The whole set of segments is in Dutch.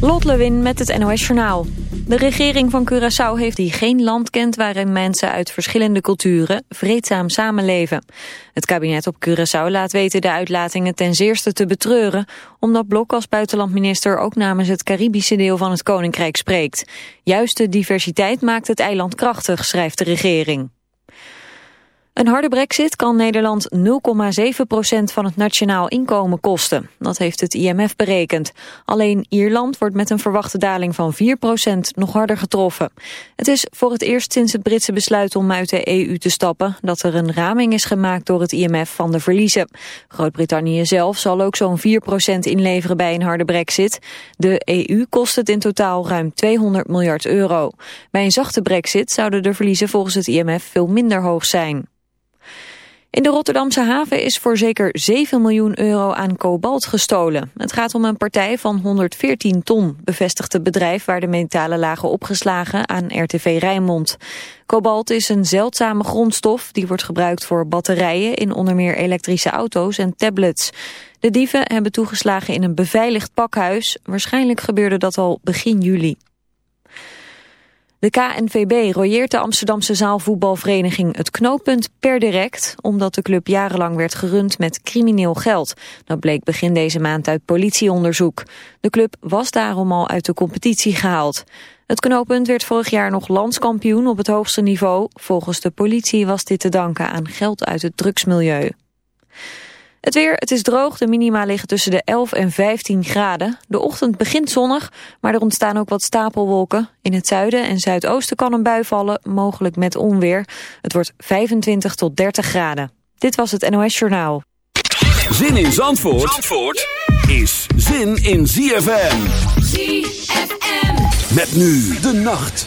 Lot Lewin met het NOS Journaal. De regering van Curaçao heeft die geen land kent waarin mensen uit verschillende culturen vreedzaam samenleven. Het kabinet op Curaçao laat weten de uitlatingen ten zeerste te betreuren, omdat Blok als buitenlandminister ook namens het Caribische deel van het Koninkrijk spreekt. Juist de diversiteit maakt het eiland krachtig, schrijft de regering. Een harde brexit kan Nederland 0,7% van het nationaal inkomen kosten. Dat heeft het IMF berekend. Alleen Ierland wordt met een verwachte daling van 4% nog harder getroffen. Het is voor het eerst sinds het Britse besluit om uit de EU te stappen... dat er een raming is gemaakt door het IMF van de verliezen. Groot-Brittannië zelf zal ook zo'n 4% inleveren bij een harde brexit. De EU kost het in totaal ruim 200 miljard euro. Bij een zachte brexit zouden de verliezen volgens het IMF veel minder hoog zijn. In de Rotterdamse haven is voor zeker 7 miljoen euro aan kobalt gestolen. Het gaat om een partij van 114 ton, bevestigt het bedrijf waar de metalen lagen opgeslagen aan RTV Rijnmond. Kobalt is een zeldzame grondstof die wordt gebruikt voor batterijen in onder meer elektrische auto's en tablets. De dieven hebben toegeslagen in een beveiligd pakhuis. Waarschijnlijk gebeurde dat al begin juli. De KNVB royeert de Amsterdamse zaalvoetbalvereniging het knooppunt per direct, omdat de club jarenlang werd gerund met crimineel geld. Dat bleek begin deze maand uit politieonderzoek. De club was daarom al uit de competitie gehaald. Het knooppunt werd vorig jaar nog landskampioen op het hoogste niveau. Volgens de politie was dit te danken aan geld uit het drugsmilieu. Het weer, het is droog. De minima liggen tussen de 11 en 15 graden. De ochtend begint zonnig, maar er ontstaan ook wat stapelwolken. In het zuiden en zuidoosten kan een bui vallen, mogelijk met onweer. Het wordt 25 tot 30 graden. Dit was het NOS Journaal. Zin in Zandvoort, Zandvoort is zin in ZFM. ZFM. Met nu de nacht.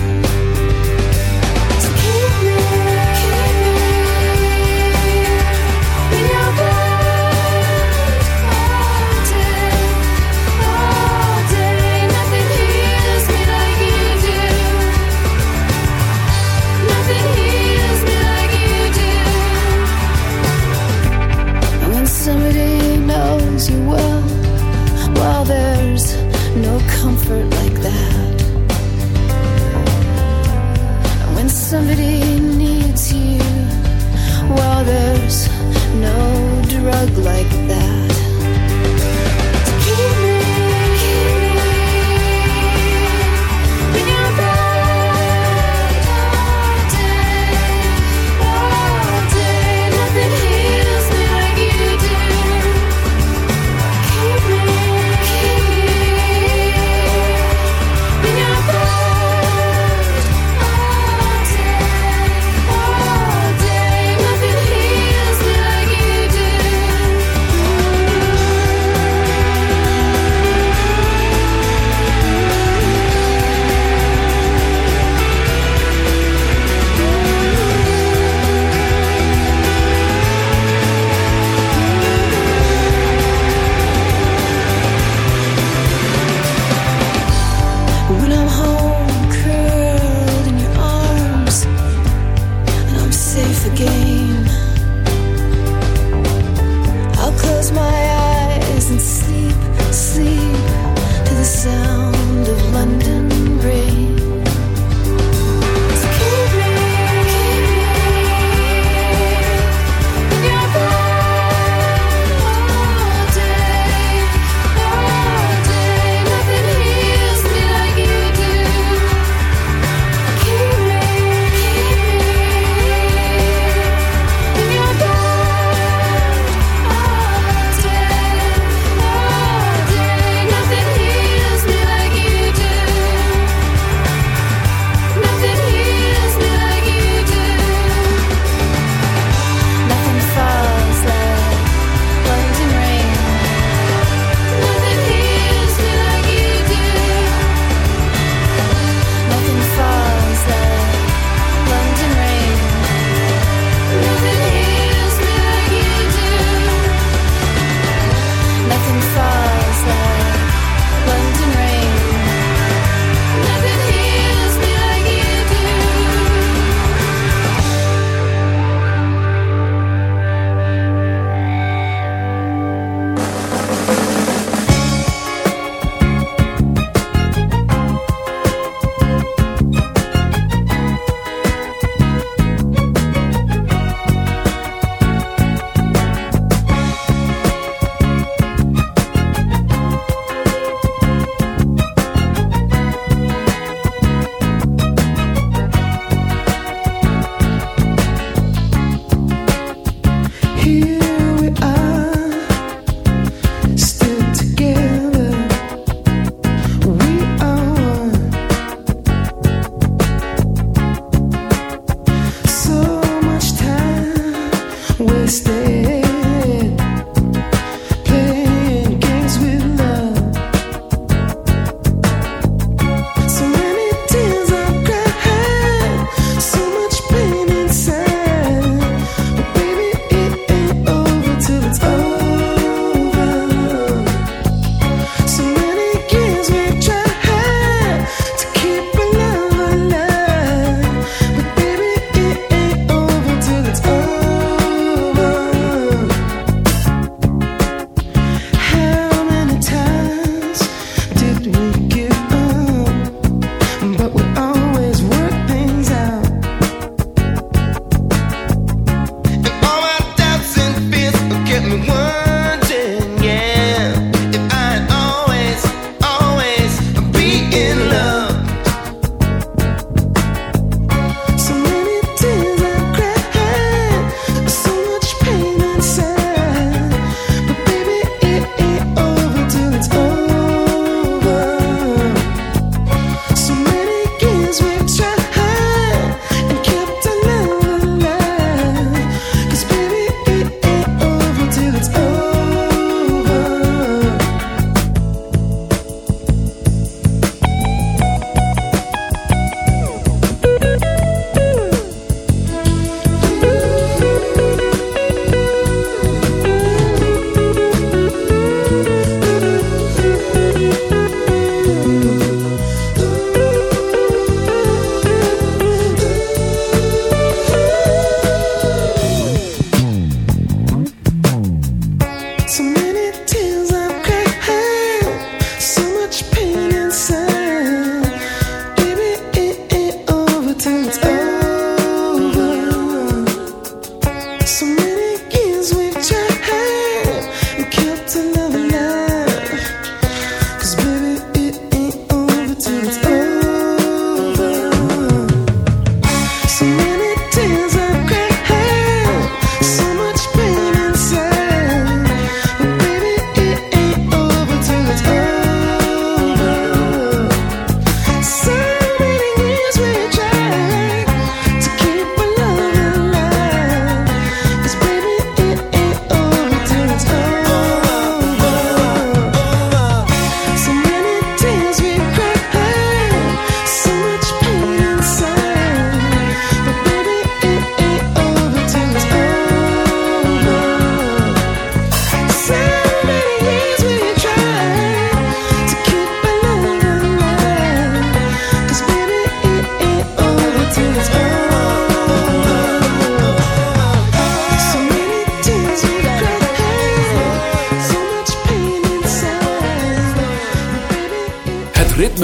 somebody needs you. Well, there's no drug like that.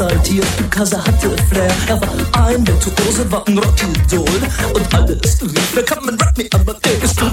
Cause er hatte Flair. Er war ein Virtuose, war ein Rockidol und alles lief. Wer kann man Rock me, aber ist du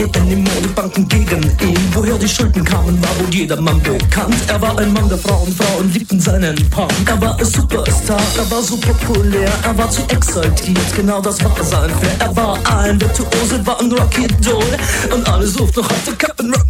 Money anymore. Die Banken gegen ihn. Woher die Schulden kamen, war wohl jedermann bekannt. Er war ein Mann der Frauen, Frauen liebten seinen Punk. Er war ein Superstar, er war so populär, er war zu exaltiert, genau das war sein Flair. Er war ein Virtuose, war ein Rocky Doll und alle suchten noch heute Captain Rock,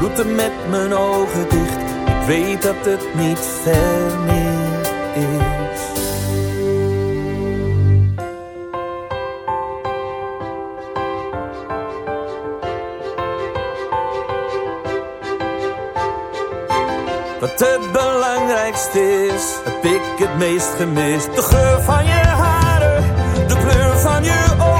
route met mijn ogen dicht. Ik weet dat het niet ver meer is. Wat het belangrijkste is, heb ik het meest gemist. De geur van je haren, de kleur van je ogen,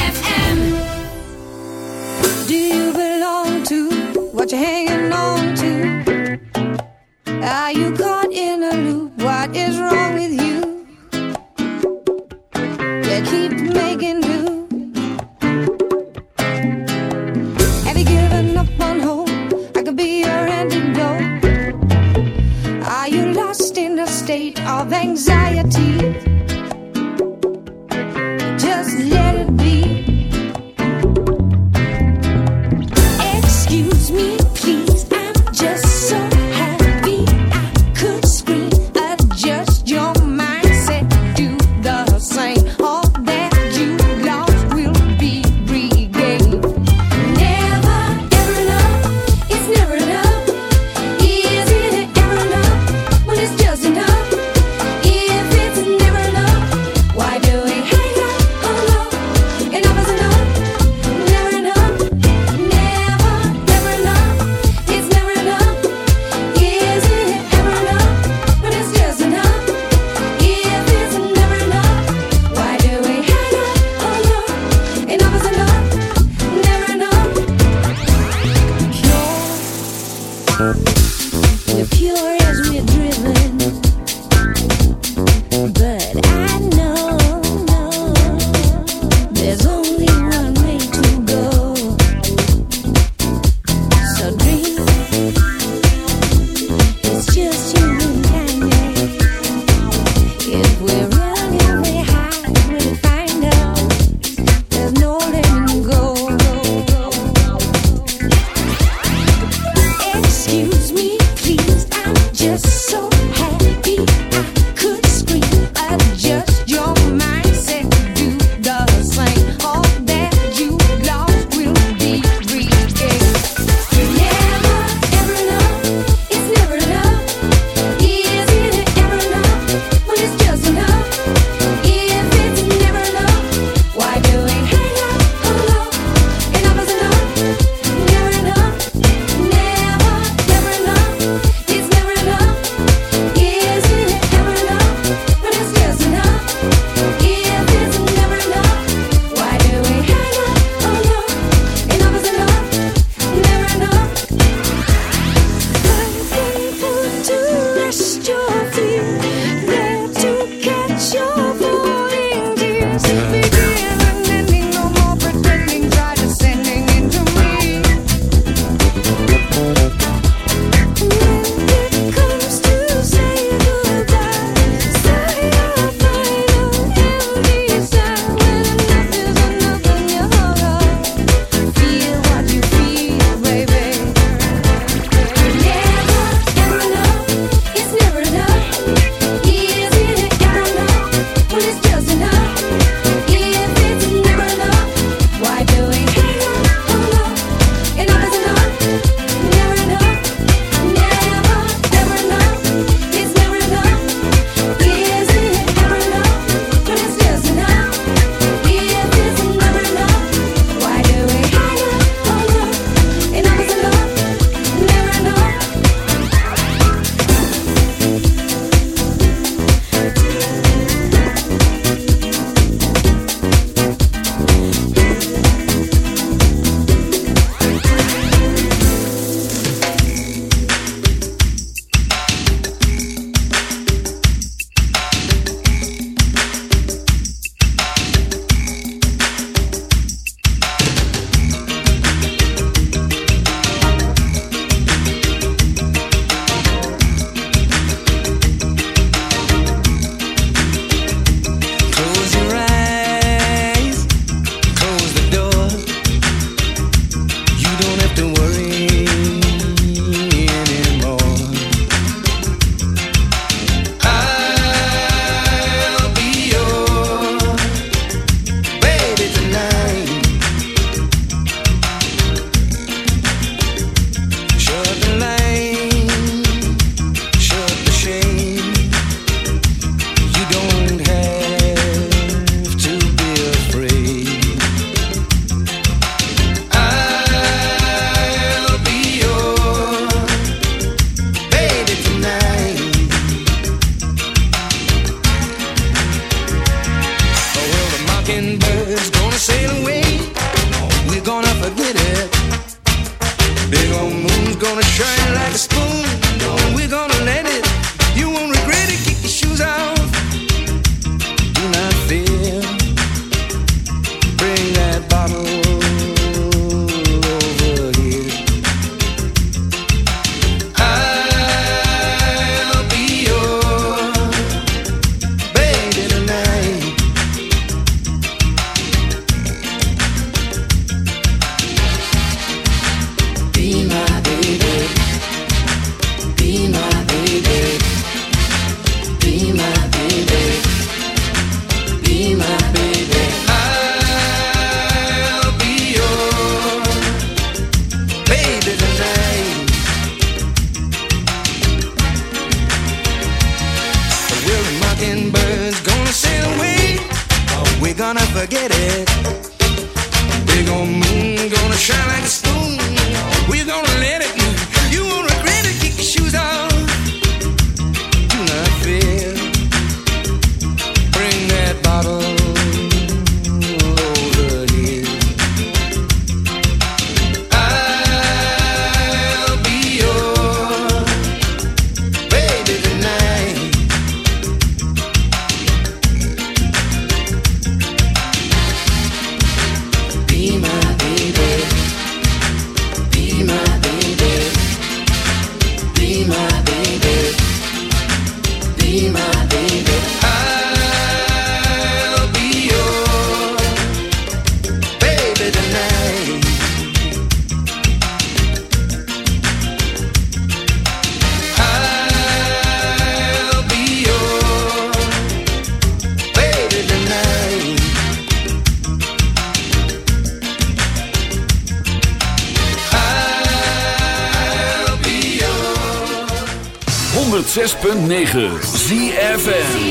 106.9 ZFM.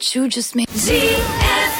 What you just made. ZFM.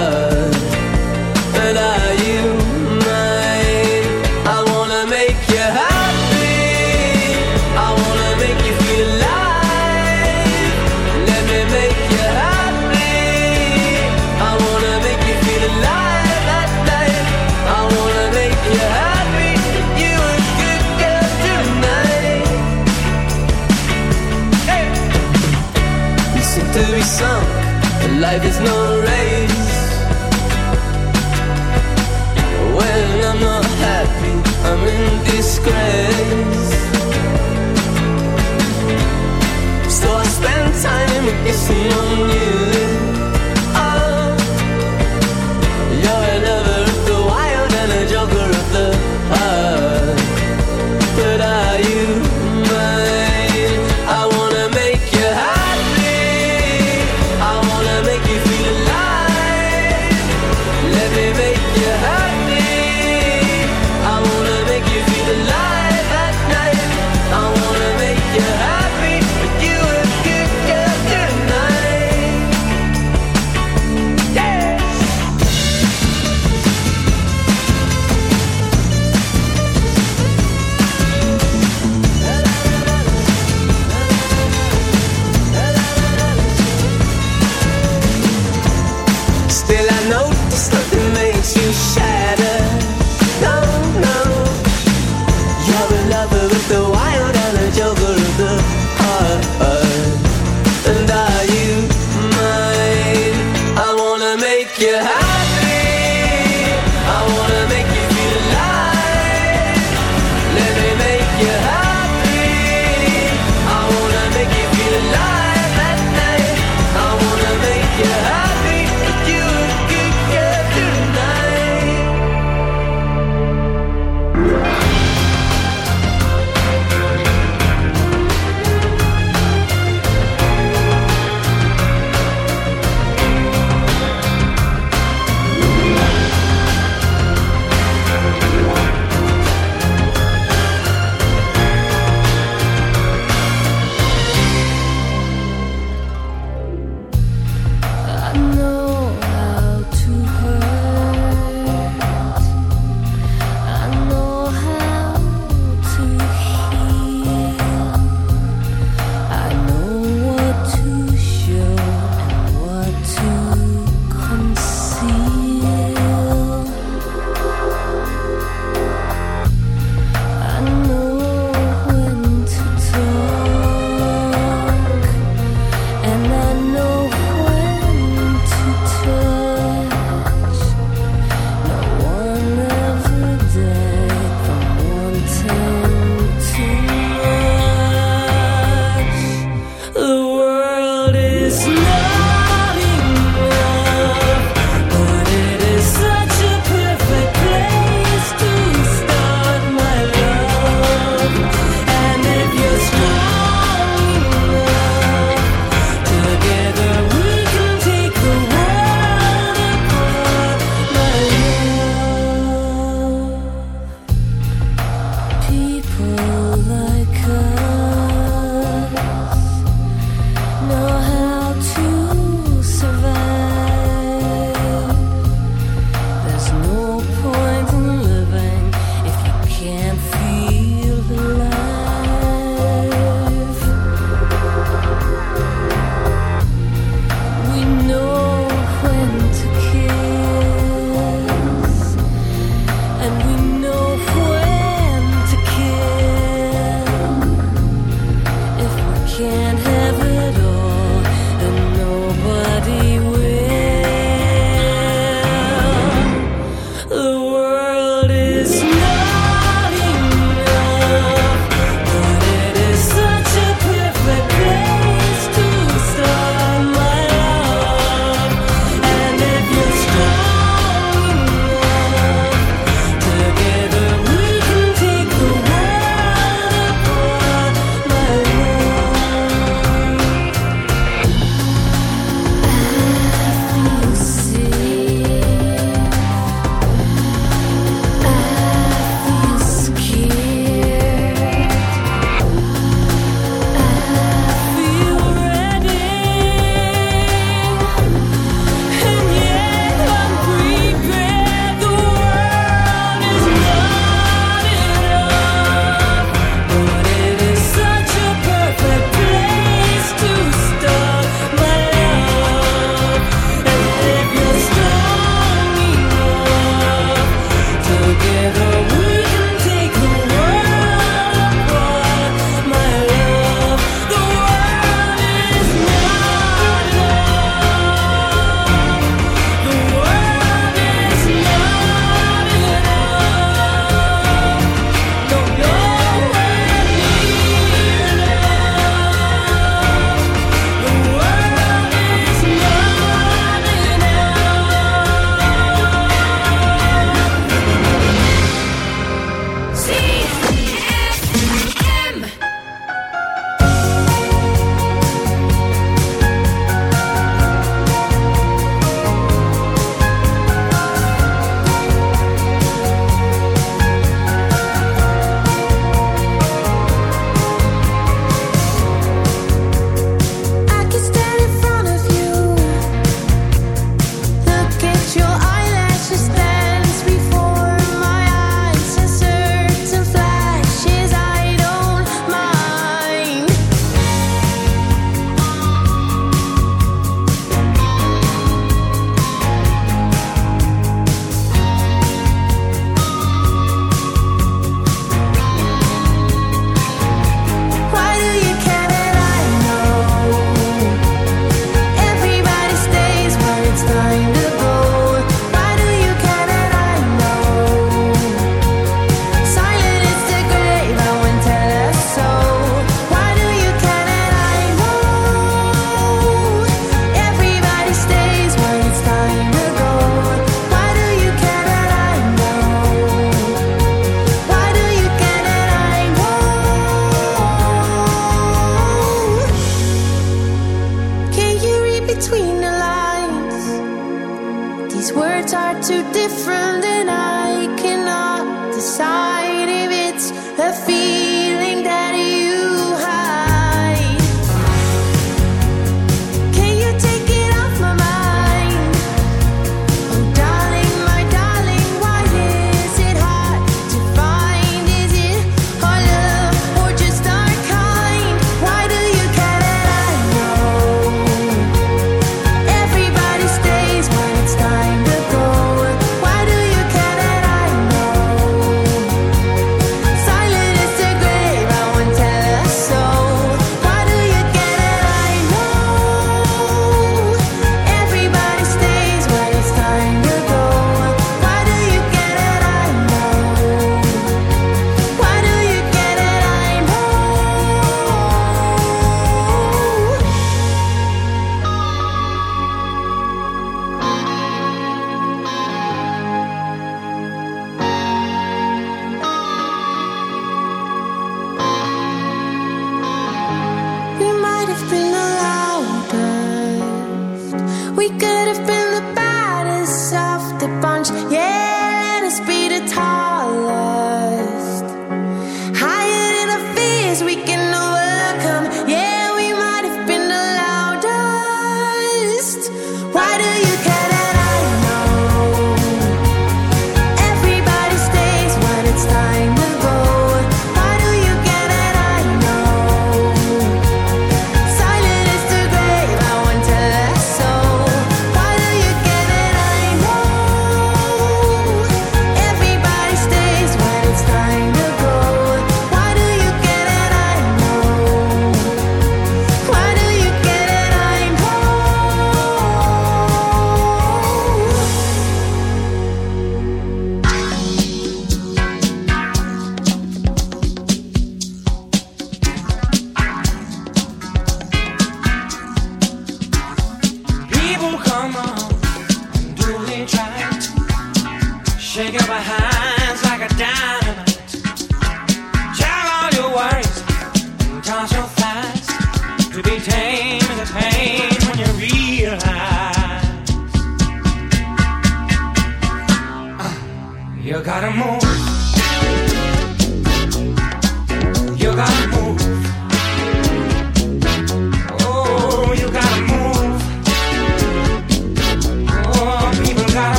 discret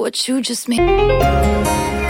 What you just made.